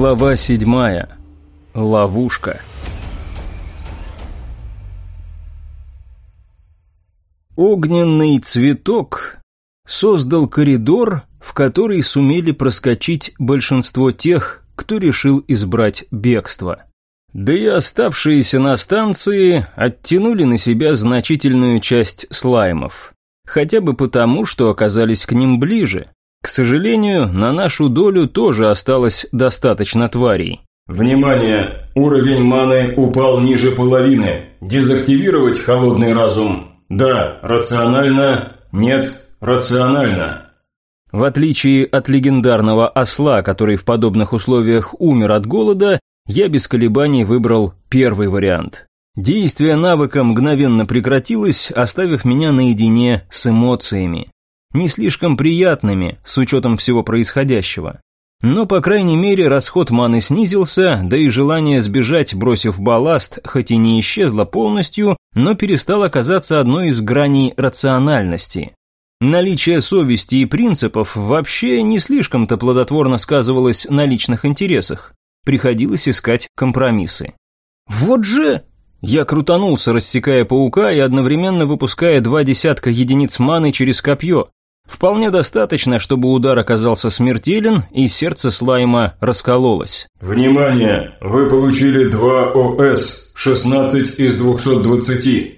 Глава седьмая. Ловушка. Огненный цветок создал коридор, в который сумели проскочить большинство тех, кто решил избрать бегство. Да и оставшиеся на станции оттянули на себя значительную часть слаймов. Хотя бы потому, что оказались к ним ближе. К сожалению, на нашу долю тоже осталось достаточно тварей. Внимание! Уровень маны упал ниже половины. Дезактивировать холодный разум? Да, рационально. Нет, рационально. В отличие от легендарного осла, который в подобных условиях умер от голода, я без колебаний выбрал первый вариант. Действие навыка мгновенно прекратилось, оставив меня наедине с эмоциями не слишком приятными, с учетом всего происходящего. Но, по крайней мере, расход маны снизился, да и желание сбежать, бросив балласт, хоть и не исчезло полностью, но перестало казаться одной из граней рациональности. Наличие совести и принципов вообще не слишком-то плодотворно сказывалось на личных интересах. Приходилось искать компромиссы. «Вот же!» Я крутанулся, рассекая паука и одновременно выпуская два десятка единиц маны через копье. Вполне достаточно, чтобы удар оказался смертелен, и сердце слайма раскололось. «Внимание! Вы получили 2 ОС, 16 из 220».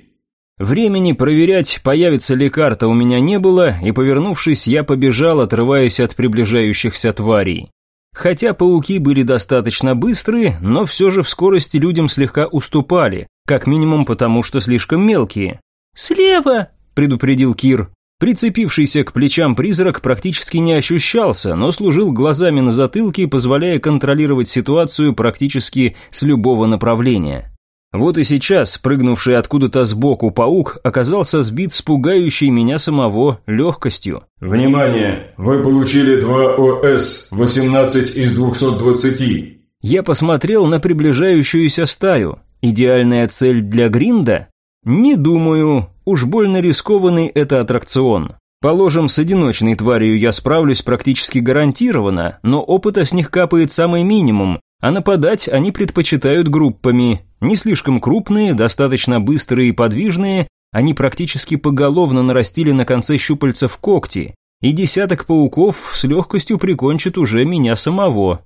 Времени проверять, появится ли карта, у меня не было, и, повернувшись, я побежал, отрываясь от приближающихся тварей. Хотя пауки были достаточно быстрые, но все же в скорости людям слегка уступали, как минимум потому, что слишком мелкие. «Слева!» – предупредил Кир. Прицепившийся к плечам призрак практически не ощущался, но служил глазами на затылке, позволяя контролировать ситуацию практически с любого направления. Вот и сейчас, прыгнувший откуда-то сбоку паук, оказался сбит с пугающей меня самого легкостью. «Внимание! Вы получили 2 ОС, 18 из 220». Я посмотрел на приближающуюся стаю. Идеальная цель для Гринда? Не думаю, уж больно рискованный это аттракцион. Положим, с одиночной тварью я справлюсь практически гарантированно, но опыта с них капает самый минимум, а нападать они предпочитают группами. Не слишком крупные, достаточно быстрые и подвижные, они практически поголовно нарастили на конце щупальцев когти, и десяток пауков с легкостью прикончит уже меня самого.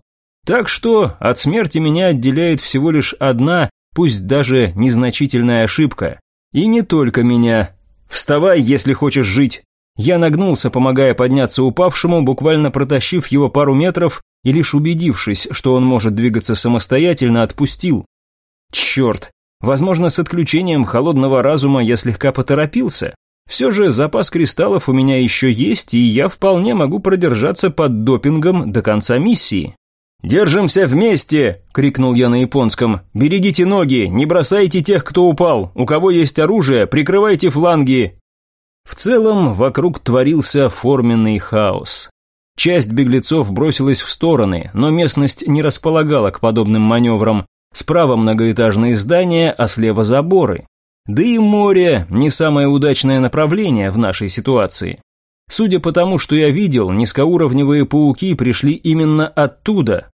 Так что от смерти меня отделяет всего лишь одна, пусть даже незначительная ошибка. И не только меня. Вставай, если хочешь жить. Я нагнулся, помогая подняться упавшему, буквально протащив его пару метров и лишь убедившись, что он может двигаться самостоятельно, отпустил. Черт, возможно, с отключением холодного разума я слегка поторопился. Все же запас кристаллов у меня еще есть, и я вполне могу продержаться под допингом до конца миссии. «Держимся вместе!» – крикнул я на японском. «Берегите ноги, не бросайте тех, кто упал. У кого есть оружие, прикрывайте фланги!» В целом, вокруг творился форменный хаос. Часть беглецов бросилась в стороны, но местность не располагала к подобным маневрам. Справа многоэтажные здания, а слева заборы. Да и море – не самое удачное направление в нашей ситуации. Судя по тому, что я видел, низкоуровневые пауки пришли именно оттуда.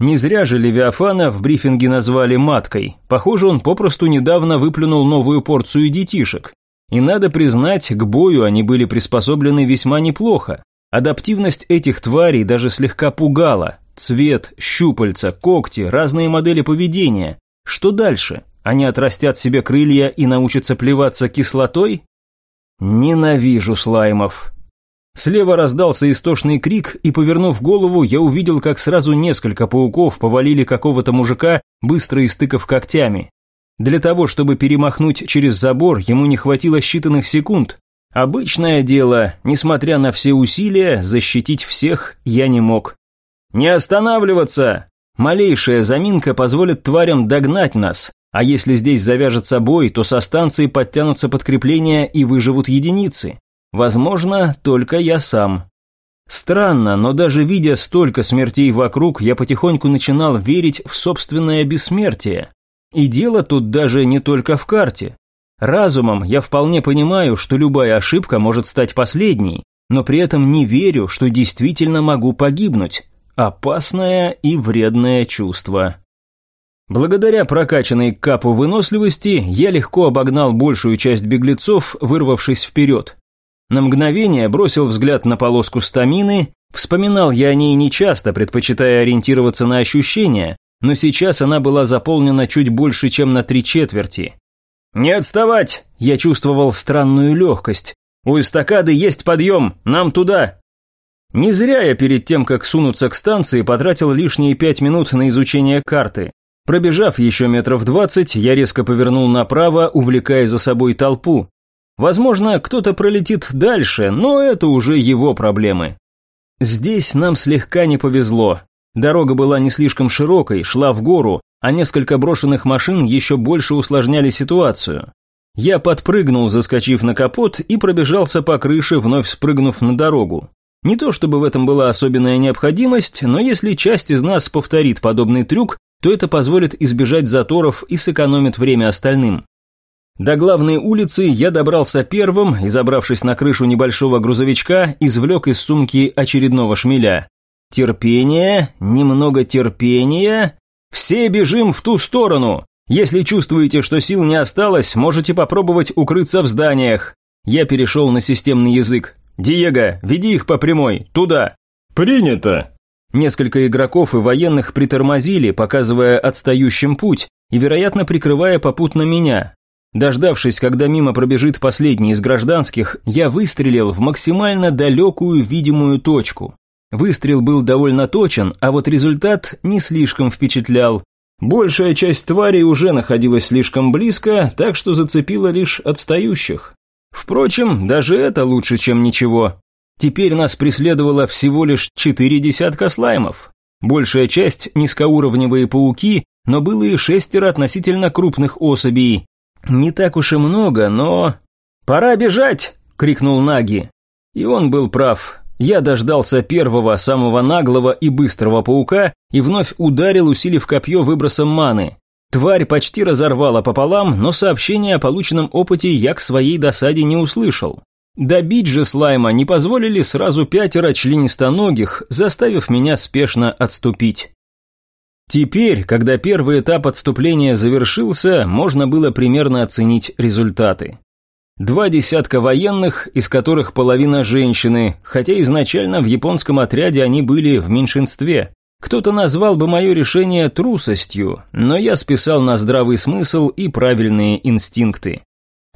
Не зря же Левиафана в брифинге назвали маткой. Похоже, он попросту недавно выплюнул новую порцию детишек. И надо признать, к бою они были приспособлены весьма неплохо. Адаптивность этих тварей даже слегка пугала. Цвет, щупальца, когти, разные модели поведения. Что дальше? Они отрастят себе крылья и научатся плеваться кислотой? Ненавижу слаймов. Слева раздался истошный крик, и, повернув голову, я увидел, как сразу несколько пауков повалили какого-то мужика, быстро истыкав когтями. Для того, чтобы перемахнуть через забор, ему не хватило считанных секунд. Обычное дело, несмотря на все усилия, защитить всех я не мог. «Не останавливаться!» Малейшая заминка позволит тварям догнать нас, а если здесь завяжется бой, то со станции подтянутся подкрепления и выживут единицы. Возможно, только я сам. Странно, но даже видя столько смертей вокруг, я потихоньку начинал верить в собственное бессмертие. И дело тут даже не только в карте. Разумом я вполне понимаю, что любая ошибка может стать последней, но при этом не верю, что действительно могу погибнуть. Опасное и вредное чувство. Благодаря прокачанной капу выносливости я легко обогнал большую часть беглецов, вырвавшись вперед. На мгновение бросил взгляд на полоску стамины, вспоминал я о ней нечасто, предпочитая ориентироваться на ощущения, но сейчас она была заполнена чуть больше, чем на три четверти. «Не отставать!» – я чувствовал странную легкость. «У эстакады есть подъем, нам туда!» Не зря я перед тем, как сунуться к станции, потратил лишние пять минут на изучение карты. Пробежав еще метров двадцать, я резко повернул направо, увлекая за собой толпу. Возможно, кто-то пролетит дальше, но это уже его проблемы. Здесь нам слегка не повезло. Дорога была не слишком широкой, шла в гору, а несколько брошенных машин еще больше усложняли ситуацию. Я подпрыгнул, заскочив на капот, и пробежался по крыше, вновь спрыгнув на дорогу. Не то чтобы в этом была особенная необходимость, но если часть из нас повторит подобный трюк, то это позволит избежать заторов и сэкономит время остальным. До главной улицы я добрался первым и, забравшись на крышу небольшого грузовичка, извлек из сумки очередного шмеля. Терпение, немного терпения. Все бежим в ту сторону. Если чувствуете, что сил не осталось, можете попробовать укрыться в зданиях. Я перешел на системный язык. «Диего, веди их по прямой, туда!» «Принято!» Несколько игроков и военных притормозили, показывая отстающим путь и, вероятно, прикрывая попутно меня. Дождавшись, когда мимо пробежит последний из гражданских, я выстрелил в максимально далекую видимую точку. Выстрел был довольно точен, а вот результат не слишком впечатлял. Большая часть тварей уже находилась слишком близко, так что зацепила лишь отстающих. Впрочем, даже это лучше, чем ничего. Теперь нас преследовало всего лишь четыре десятка слаймов. Большая часть низкоуровневые пауки, но было и шестеро относительно крупных особей. Не так уж и много, но... «Пора бежать!» – крикнул Наги. И он был прав. Я дождался первого, самого наглого и быстрого паука и вновь ударил, усилив копье выбросом маны. Тварь почти разорвала пополам, но сообщение о полученном опыте я к своей досаде не услышал. Добить же слайма не позволили сразу пятеро членистоногих, заставив меня спешно отступить. Теперь, когда первый этап отступления завершился, можно было примерно оценить результаты. Два десятка военных, из которых половина женщины, хотя изначально в японском отряде они были в меньшинстве. Кто-то назвал бы мое решение трусостью, но я списал на здравый смысл и правильные инстинкты.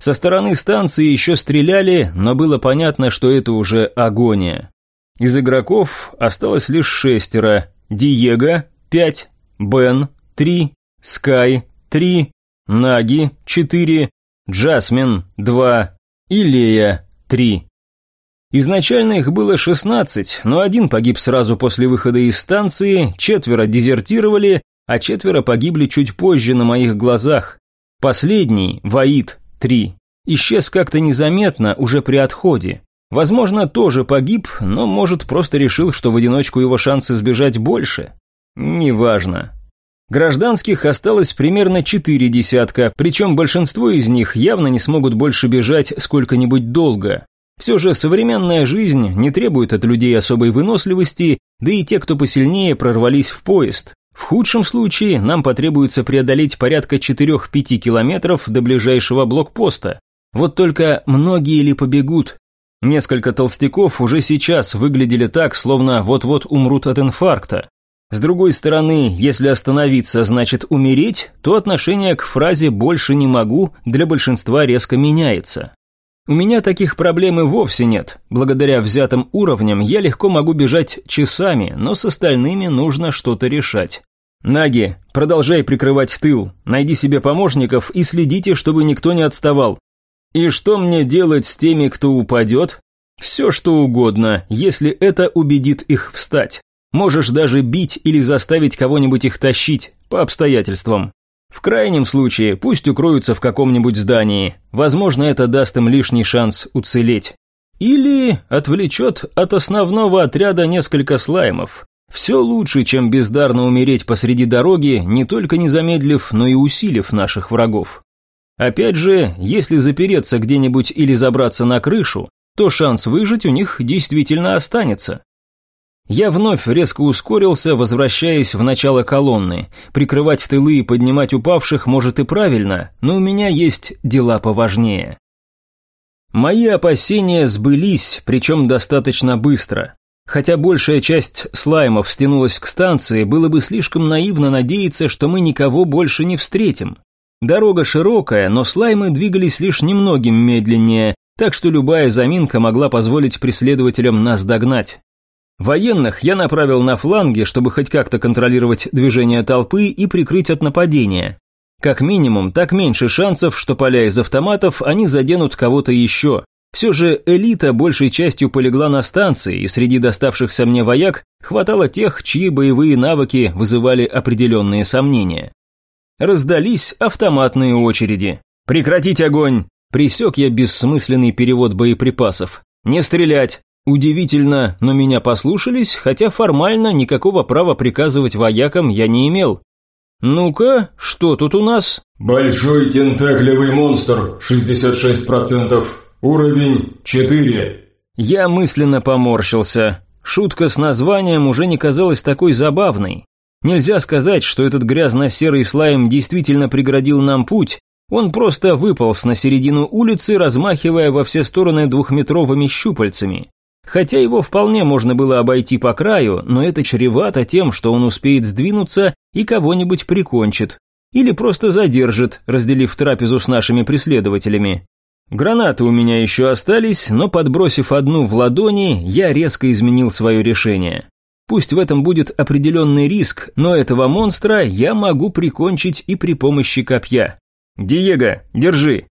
Со стороны станции еще стреляли, но было понятно, что это уже агония. Из игроков осталось лишь шестеро. Диего – пять, Бен – три, Скай – три, Наги – четыре, Джасмин – два и Лея – три. Изначально их было 16, но один погиб сразу после выхода из станции, четверо дезертировали, а четверо погибли чуть позже на моих глазах. Последний, Ваид, 3, исчез как-то незаметно уже при отходе. Возможно, тоже погиб, но, может, просто решил, что в одиночку его шансы сбежать больше. Неважно. Гражданских осталось примерно четыре десятка, причем большинство из них явно не смогут больше бежать сколько-нибудь долго. Все же современная жизнь не требует от людей особой выносливости, да и те, кто посильнее, прорвались в поезд. В худшем случае нам потребуется преодолеть порядка 4-5 километров до ближайшего блокпоста. Вот только многие ли побегут? Несколько толстяков уже сейчас выглядели так, словно вот-вот умрут от инфаркта. С другой стороны, если остановиться значит умереть, то отношение к фразе «больше не могу» для большинства резко меняется. У меня таких проблем и вовсе нет. Благодаря взятым уровням я легко могу бежать часами, но с остальными нужно что-то решать. Наги, продолжай прикрывать тыл, найди себе помощников и следите, чтобы никто не отставал. И что мне делать с теми, кто упадет? Все что угодно, если это убедит их встать. Можешь даже бить или заставить кого-нибудь их тащить, по обстоятельствам. В крайнем случае, пусть укроются в каком-нибудь здании. Возможно, это даст им лишний шанс уцелеть. Или отвлечет от основного отряда несколько слаймов. Все лучше, чем бездарно умереть посреди дороги, не только не замедлив, но и усилив наших врагов. Опять же, если запереться где-нибудь или забраться на крышу, то шанс выжить у них действительно останется. Я вновь резко ускорился, возвращаясь в начало колонны. Прикрывать тылы и поднимать упавших может и правильно, но у меня есть дела поважнее. Мои опасения сбылись, причем достаточно быстро. Хотя большая часть слаймов стянулась к станции, было бы слишком наивно надеяться, что мы никого больше не встретим. Дорога широкая, но слаймы двигались лишь немногим медленнее, так что любая заминка могла позволить преследователям нас догнать. Военных я направил на фланги, чтобы хоть как-то контролировать движение толпы и прикрыть от нападения. Как минимум, так меньше шансов, что поля из автоматов они заденут кого-то еще. Все же элита большей частью полегла на станции, и среди доставшихся мне вояк хватало тех, чьи боевые навыки вызывали определенные сомнения. Раздались автоматные очереди. «Прекратить огонь!» Присек я бессмысленный перевод боеприпасов. «Не стрелять! Удивительно, но меня послушались, хотя формально никакого права приказывать воякам я не имел. Ну-ка, что тут у нас? Большой тентаклевый монстр, 66%. Уровень 4. Я мысленно поморщился. Шутка с названием уже не казалась такой забавной. Нельзя сказать, что этот грязно-серый слайм действительно преградил нам путь, он просто выполз на середину улицы, размахивая во все стороны двухметровыми щупальцами. Хотя его вполне можно было обойти по краю, но это чревато тем, что он успеет сдвинуться и кого-нибудь прикончит. Или просто задержит, разделив трапезу с нашими преследователями. Гранаты у меня еще остались, но подбросив одну в ладони, я резко изменил свое решение. Пусть в этом будет определенный риск, но этого монстра я могу прикончить и при помощи копья. «Диего, держи!»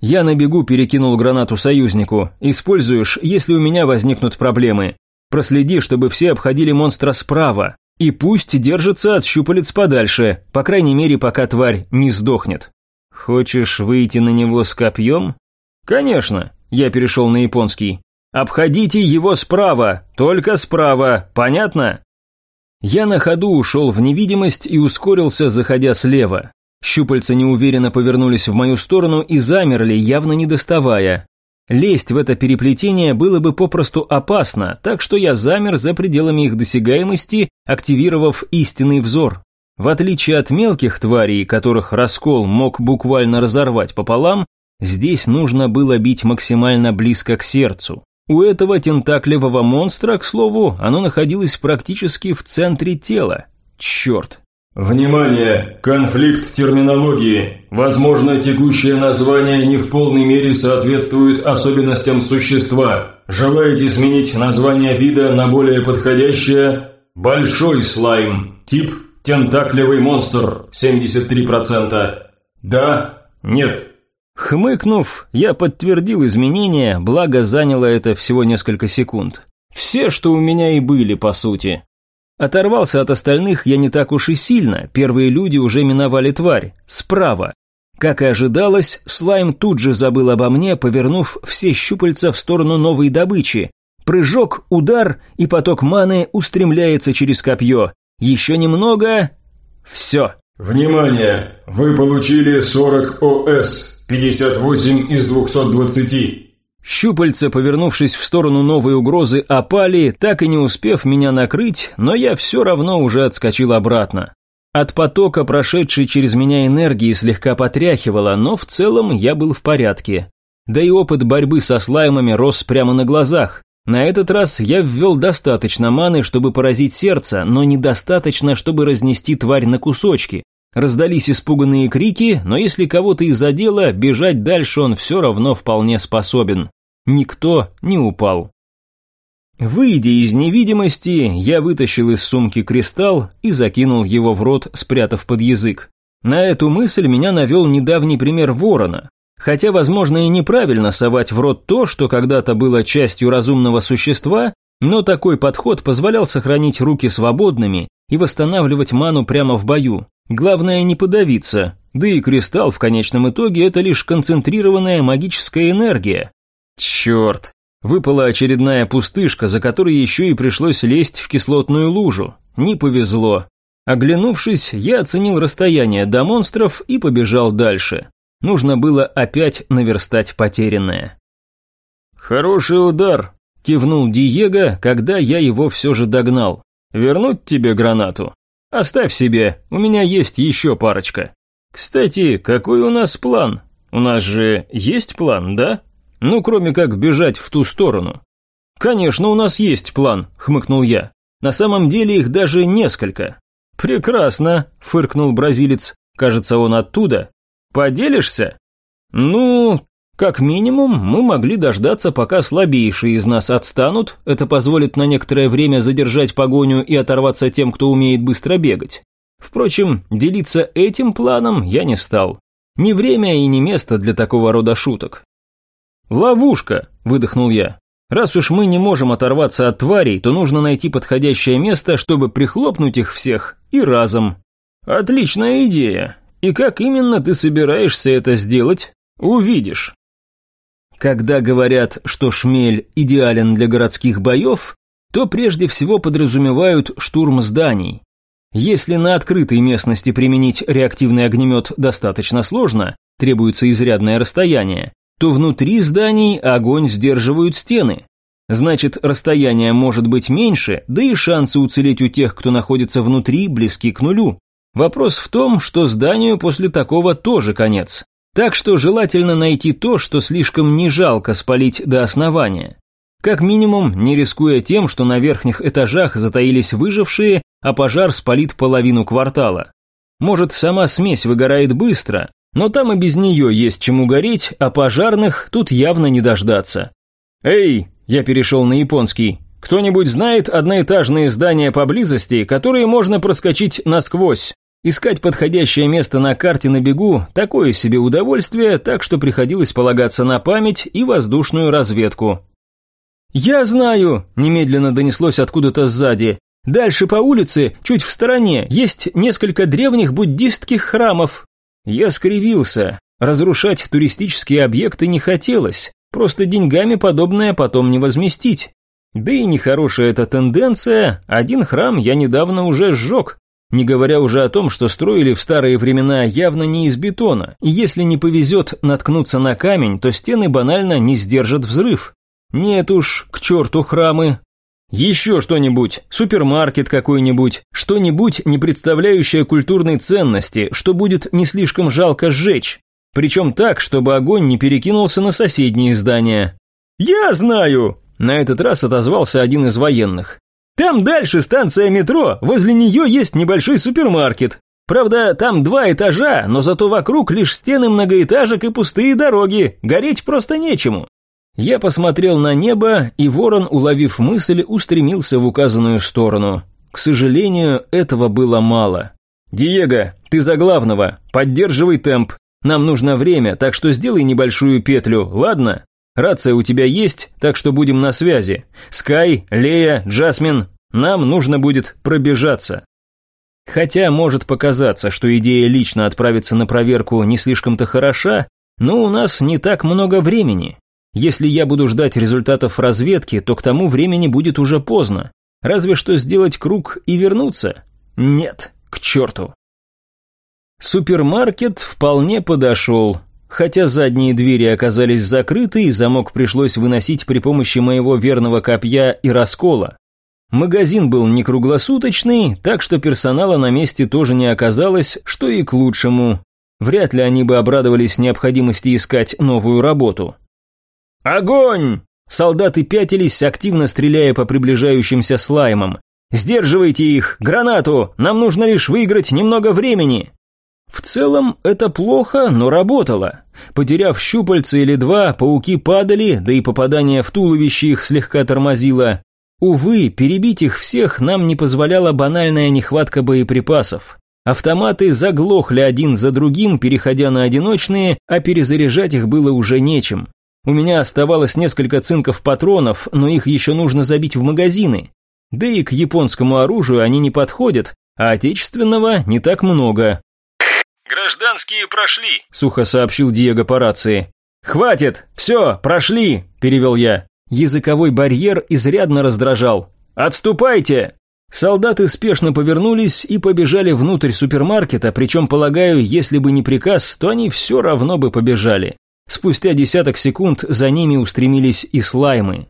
Я на бегу перекинул гранату союзнику. Используешь, если у меня возникнут проблемы. Проследи, чтобы все обходили монстра справа. И пусть держится от щупалец подальше, по крайней мере, пока тварь не сдохнет. Хочешь выйти на него с копьем? Конечно, я перешел на японский. Обходите его справа, только справа, понятно? Я на ходу ушел в невидимость и ускорился, заходя слева. Щупальца неуверенно повернулись в мою сторону и замерли, явно не доставая. Лезть в это переплетение было бы попросту опасно, так что я замер за пределами их досягаемости, активировав истинный взор. В отличие от мелких тварей, которых раскол мог буквально разорвать пополам, здесь нужно было бить максимально близко к сердцу. У этого тентаклевого монстра, к слову, оно находилось практически в центре тела. Черт, Внимание! Конфликт терминологии. Возможно, текущее название не в полной мере соответствует особенностям существа. Желаете сменить название вида на более подходящее? Большой слайм. Тип – тентаклевый монстр. 73%. Да? Нет? Хмыкнув, я подтвердил изменения, благо заняло это всего несколько секунд. Все, что у меня и были, по сути. Оторвался от остальных я не так уж и сильно, первые люди уже миновали тварь, справа. Как и ожидалось, слайм тут же забыл обо мне, повернув все щупальца в сторону новой добычи. Прыжок, удар, и поток маны устремляется через копье. Еще немного... Все. Внимание! Вы получили 40 ОС, 58 из 220. Щупальца, повернувшись в сторону новой угрозы, опали, так и не успев меня накрыть, но я все равно уже отскочил обратно. От потока, прошедшей через меня энергии, слегка потряхивало, но в целом я был в порядке. Да и опыт борьбы со слаймами рос прямо на глазах. На этот раз я ввел достаточно маны, чтобы поразить сердце, но недостаточно, чтобы разнести тварь на кусочки. Раздались испуганные крики, но если кого-то и задело, бежать дальше он все равно вполне способен. Никто не упал. Выйдя из невидимости, я вытащил из сумки кристалл и закинул его в рот, спрятав под язык. На эту мысль меня навел недавний пример ворона. Хотя, возможно, и неправильно совать в рот то, что когда-то было частью разумного существа, но такой подход позволял сохранить руки свободными и восстанавливать ману прямо в бою. Главное не подавиться, да и кристалл в конечном итоге это лишь концентрированная магическая энергия, Черт! Выпала очередная пустышка, за которой еще и пришлось лезть в кислотную лужу. Не повезло. Оглянувшись, я оценил расстояние до монстров и побежал дальше. Нужно было опять наверстать потерянное. «Хороший удар», кивнул Диего, когда я его все же догнал. Вернуть тебе гранату? Оставь себе, у меня есть еще парочка. Кстати, какой у нас план? У нас же есть план, да? Ну, кроме как бежать в ту сторону. Конечно, у нас есть план, хмыкнул я. На самом деле их даже несколько. Прекрасно, фыркнул бразилец. Кажется, он оттуда. Поделишься? Ну, как минимум, мы могли дождаться, пока слабейшие из нас отстанут, это позволит на некоторое время задержать погоню и оторваться тем, кто умеет быстро бегать. Впрочем, делиться этим планом я не стал. Не время и не место для такого рода шуток. «Ловушка!» – выдохнул я. «Раз уж мы не можем оторваться от тварей, то нужно найти подходящее место, чтобы прихлопнуть их всех и разом». «Отличная идея. И как именно ты собираешься это сделать? Увидишь». Когда говорят, что шмель идеален для городских боев, то прежде всего подразумевают штурм зданий. Если на открытой местности применить реактивный огнемет достаточно сложно, требуется изрядное расстояние, то внутри зданий огонь сдерживают стены. Значит, расстояние может быть меньше, да и шансы уцелеть у тех, кто находится внутри, близки к нулю. Вопрос в том, что зданию после такого тоже конец. Так что желательно найти то, что слишком не жалко спалить до основания. Как минимум, не рискуя тем, что на верхних этажах затаились выжившие, а пожар спалит половину квартала. Может, сама смесь выгорает быстро, но там и без нее есть чему гореть, а пожарных тут явно не дождаться. «Эй!» – я перешел на японский. «Кто-нибудь знает одноэтажные здания поблизости, которые можно проскочить насквозь?» Искать подходящее место на карте на бегу – такое себе удовольствие, так что приходилось полагаться на память и воздушную разведку. «Я знаю!» – немедленно донеслось откуда-то сзади. «Дальше по улице, чуть в стороне, есть несколько древних буддистских храмов». Я скривился. Разрушать туристические объекты не хотелось, просто деньгами подобное потом не возместить. Да и нехорошая эта тенденция, один храм я недавно уже сжег, не говоря уже о том, что строили в старые времена явно не из бетона, и если не повезет наткнуться на камень, то стены банально не сдержат взрыв. Нет уж, к черту храмы. Еще что-нибудь, супермаркет какой-нибудь, что-нибудь, не представляющее культурной ценности, что будет не слишком жалко сжечь. Причем так, чтобы огонь не перекинулся на соседние здания. «Я знаю!» На этот раз отозвался один из военных. Там дальше станция метро, возле нее есть небольшой супермаркет. Правда, там два этажа, но зато вокруг лишь стены многоэтажек и пустые дороги, гореть просто нечему. Я посмотрел на небо, и ворон, уловив мысль, устремился в указанную сторону. К сожалению, этого было мало. «Диего, ты за главного, поддерживай темп. Нам нужно время, так что сделай небольшую петлю, ладно?» Рация у тебя есть, так что будем на связи. Скай, Лея, Джасмин, нам нужно будет пробежаться. Хотя может показаться, что идея лично отправиться на проверку не слишком-то хороша, но у нас не так много времени. Если я буду ждать результатов разведки, то к тому времени будет уже поздно. Разве что сделать круг и вернуться? Нет, к черту. Супермаркет вполне подошел. Хотя задние двери оказались закрыты, и замок пришлось выносить при помощи моего верного копья и раскола. Магазин был не круглосуточный, так что персонала на месте тоже не оказалось, что и к лучшему. Вряд ли они бы обрадовались необходимости искать новую работу. «Огонь!» Солдаты пятились, активно стреляя по приближающимся слаймам. «Сдерживайте их! Гранату! Нам нужно лишь выиграть немного времени!» В целом это плохо, но работало. Потеряв щупальца или два, пауки падали, да и попадание в туловище их слегка тормозило. Увы, перебить их всех нам не позволяла банальная нехватка боеприпасов. Автоматы заглохли один за другим, переходя на одиночные, а перезаряжать их было уже нечем. У меня оставалось несколько цинков патронов, но их еще нужно забить в магазины. Да и к японскому оружию они не подходят, а отечественного не так много. «Гражданские прошли», – сухо сообщил Диего по рации. «Хватит! Все, прошли!» – перевел я. Языковой барьер изрядно раздражал. «Отступайте!» Солдаты спешно повернулись и побежали внутрь супермаркета, причем, полагаю, если бы не приказ, то они все равно бы побежали. Спустя десяток секунд за ними устремились и слаймы.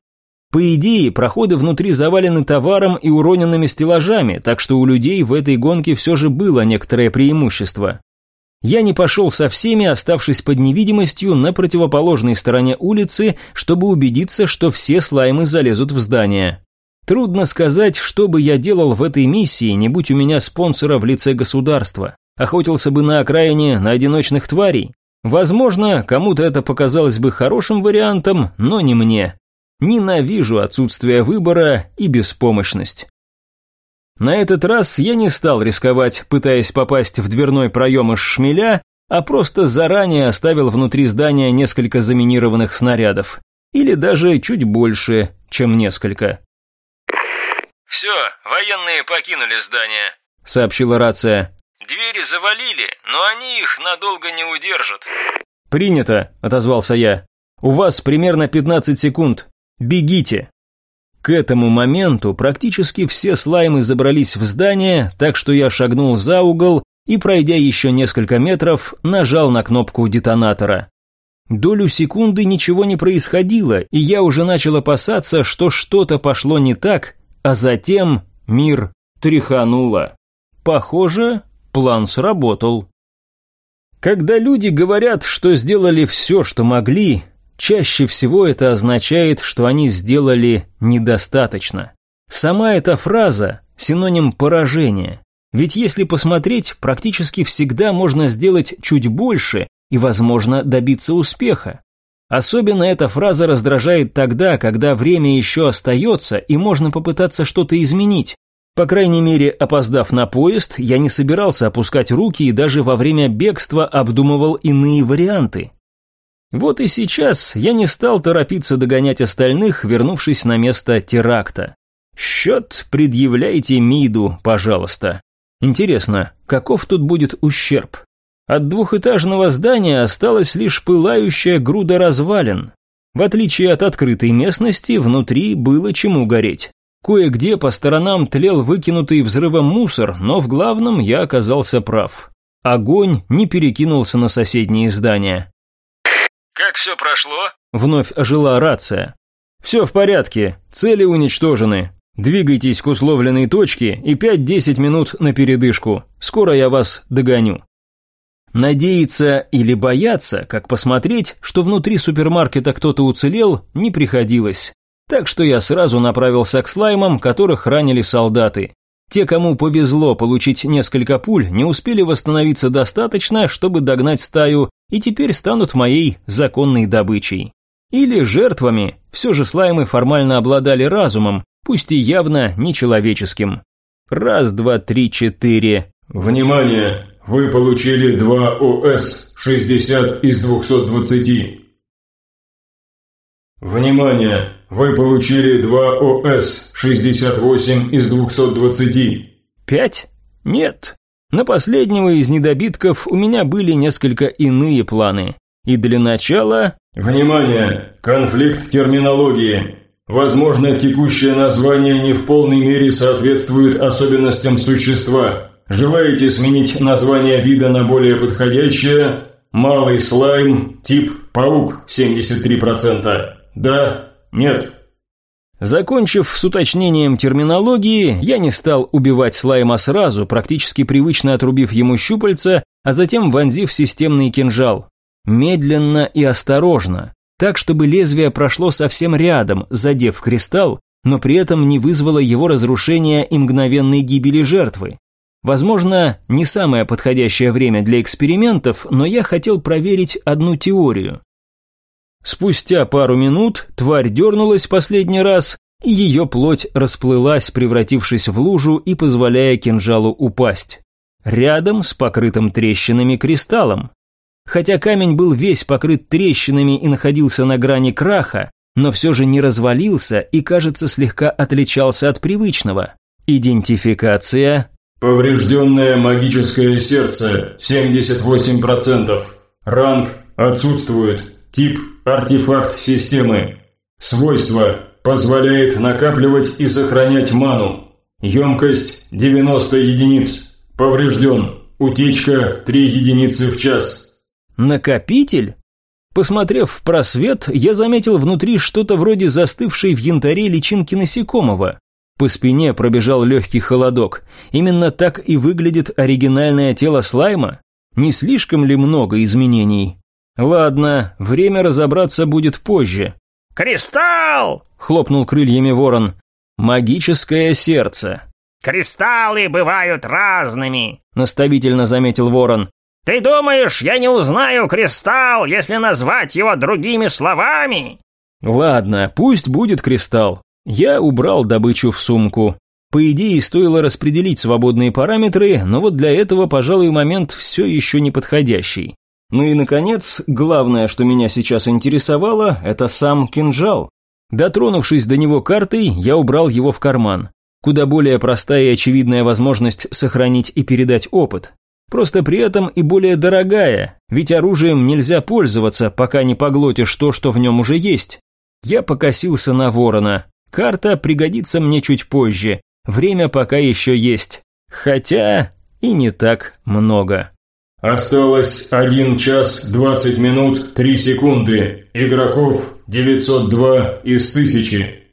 По идее, проходы внутри завалены товаром и уроненными стеллажами, так что у людей в этой гонке все же было некоторое преимущество. Я не пошел со всеми, оставшись под невидимостью на противоположной стороне улицы, чтобы убедиться, что все слаймы залезут в здание. Трудно сказать, что бы я делал в этой миссии, не будь у меня спонсора в лице государства. Охотился бы на окраине на одиночных тварей. Возможно, кому-то это показалось бы хорошим вариантом, но не мне. Ненавижу отсутствие выбора и беспомощность. На этот раз я не стал рисковать, пытаясь попасть в дверной проем из шмеля, а просто заранее оставил внутри здания несколько заминированных снарядов. Или даже чуть больше, чем несколько. «Все, военные покинули здание», — сообщила рация. «Двери завалили, но они их надолго не удержат». «Принято», — отозвался я. «У вас примерно 15 секунд. Бегите!» К этому моменту практически все слаймы забрались в здание, так что я шагнул за угол и, пройдя еще несколько метров, нажал на кнопку детонатора. Долю секунды ничего не происходило, и я уже начал опасаться, что что-то пошло не так, а затем мир тряхануло. Похоже, план сработал. Когда люди говорят, что сделали все, что могли, Чаще всего это означает, что они сделали недостаточно. Сама эта фраза – синоним поражения. Ведь если посмотреть, практически всегда можно сделать чуть больше и, возможно, добиться успеха. Особенно эта фраза раздражает тогда, когда время еще остается и можно попытаться что-то изменить. По крайней мере, опоздав на поезд, я не собирался опускать руки и даже во время бегства обдумывал иные варианты. Вот и сейчас я не стал торопиться догонять остальных, вернувшись на место теракта. Счет предъявляйте МИДу, пожалуйста. Интересно, каков тут будет ущерб? От двухэтажного здания осталась лишь пылающая груда развалин. В отличие от открытой местности, внутри было чему гореть. Кое-где по сторонам тлел выкинутый взрывом мусор, но в главном я оказался прав. Огонь не перекинулся на соседние здания. «Как все прошло?» Вновь ожила рация. «Все в порядке, цели уничтожены. Двигайтесь к условленной точке и 5-10 минут на передышку. Скоро я вас догоню». Надеяться или бояться, как посмотреть, что внутри супермаркета кто-то уцелел, не приходилось. Так что я сразу направился к слаймам, которых ранили солдаты. Те, кому повезло получить несколько пуль, не успели восстановиться достаточно, чтобы догнать стаю, и теперь станут моей законной добычей. Или жертвами, все же слаймы формально обладали разумом, пусть и явно нечеловеческим. Раз, два, три, четыре. Внимание! Вы получили 2 ОС, 60 из 220. Внимание! Вы получили 2 ОС, 68 из 220. Пять? Нет. На последнего из недобитков у меня были несколько иные планы. И для начала... Внимание! Конфликт терминологии. Возможно, текущее название не в полной мере соответствует особенностям существа. Желаете сменить название вида на более подходящее? Малый слайм, тип паук, 73%. Да? Нет? Закончив с уточнением терминологии, я не стал убивать слайма сразу, практически привычно отрубив ему щупальца, а затем вонзив системный кинжал. Медленно и осторожно, так чтобы лезвие прошло совсем рядом, задев кристалл, но при этом не вызвало его разрушения и мгновенной гибели жертвы. Возможно, не самое подходящее время для экспериментов, но я хотел проверить одну теорию. Спустя пару минут тварь дернулась последний раз, и ее плоть расплылась, превратившись в лужу и позволяя кинжалу упасть. Рядом с покрытым трещинами кристаллом. Хотя камень был весь покрыт трещинами и находился на грани краха, но все же не развалился и, кажется, слегка отличался от привычного. Идентификация. Поврежденное магическое сердце, 78%. Ранг отсутствует. Тип – артефакт системы. Свойство – позволяет накапливать и сохранять ману. Емкость – 90 единиц. Поврежден. Утечка – 3 единицы в час. Накопитель? Посмотрев в просвет, я заметил внутри что-то вроде застывшей в янтаре личинки насекомого. По спине пробежал легкий холодок. Именно так и выглядит оригинальное тело слайма. Не слишком ли много изменений? Ладно, время разобраться будет позже. «Кристалл!» – хлопнул крыльями ворон. «Магическое сердце». «Кристаллы бывают разными», – наставительно заметил ворон. «Ты думаешь, я не узнаю кристалл, если назвать его другими словами?» «Ладно, пусть будет кристалл. Я убрал добычу в сумку. По идее, стоило распределить свободные параметры, но вот для этого, пожалуй, момент все еще не подходящий. Ну и, наконец, главное, что меня сейчас интересовало, это сам кинжал. Дотронувшись до него картой, я убрал его в карман. Куда более простая и очевидная возможность сохранить и передать опыт. Просто при этом и более дорогая, ведь оружием нельзя пользоваться, пока не поглотишь то, что в нем уже есть. Я покосился на ворона. Карта пригодится мне чуть позже. Время пока еще есть. Хотя и не так много. Осталось 1 час 20 минут 3 секунды. Игроков 902 из 1000.